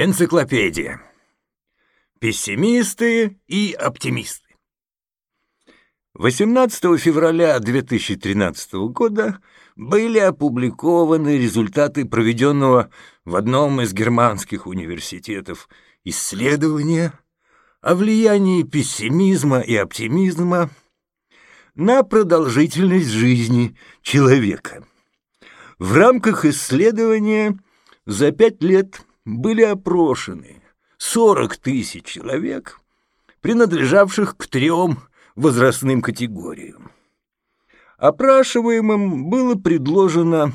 Энциклопедия. Пессимисты и оптимисты. 18 февраля 2013 года были опубликованы результаты проведенного в одном из германских университетов исследования о влиянии пессимизма и оптимизма на продолжительность жизни человека. В рамках исследования за пять лет были опрошены 40 тысяч человек, принадлежавших к трем возрастным категориям. Опрашиваемым было предложено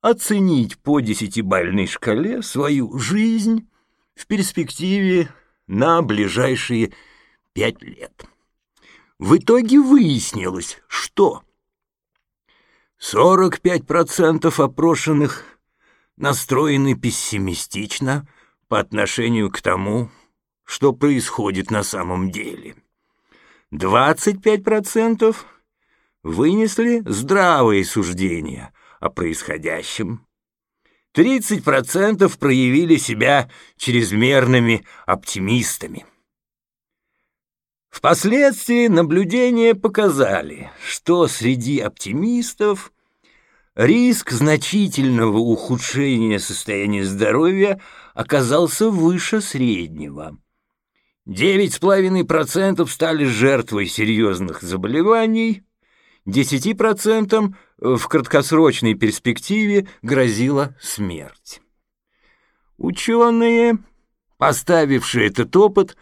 оценить по десятибальной шкале свою жизнь в перспективе на ближайшие пять лет. В итоге выяснилось, что 45% опрошенных настроены пессимистично по отношению к тому, что происходит на самом деле. 25% вынесли здравые суждения о происходящем. 30% проявили себя чрезмерными оптимистами. Впоследствии наблюдения показали, что среди оптимистов риск значительного ухудшения состояния здоровья оказался выше среднего. 9,5% стали жертвой серьезных заболеваний, 10% в краткосрочной перспективе грозила смерть. Ученые, поставившие этот опыт,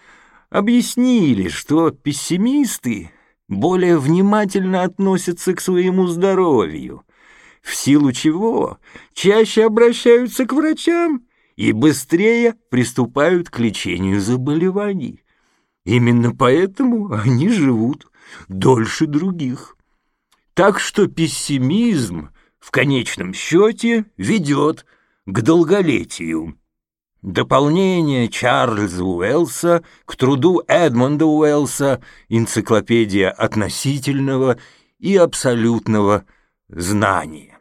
объяснили, что пессимисты более внимательно относятся к своему здоровью, в силу чего чаще обращаются к врачам и быстрее приступают к лечению заболеваний. Именно поэтому они живут дольше других. Так что пессимизм в конечном счете ведет к долголетию. Дополнение Чарльза Уэллса к труду Эдмонда Уэллса «Энциклопедия относительного и абсолютного знания».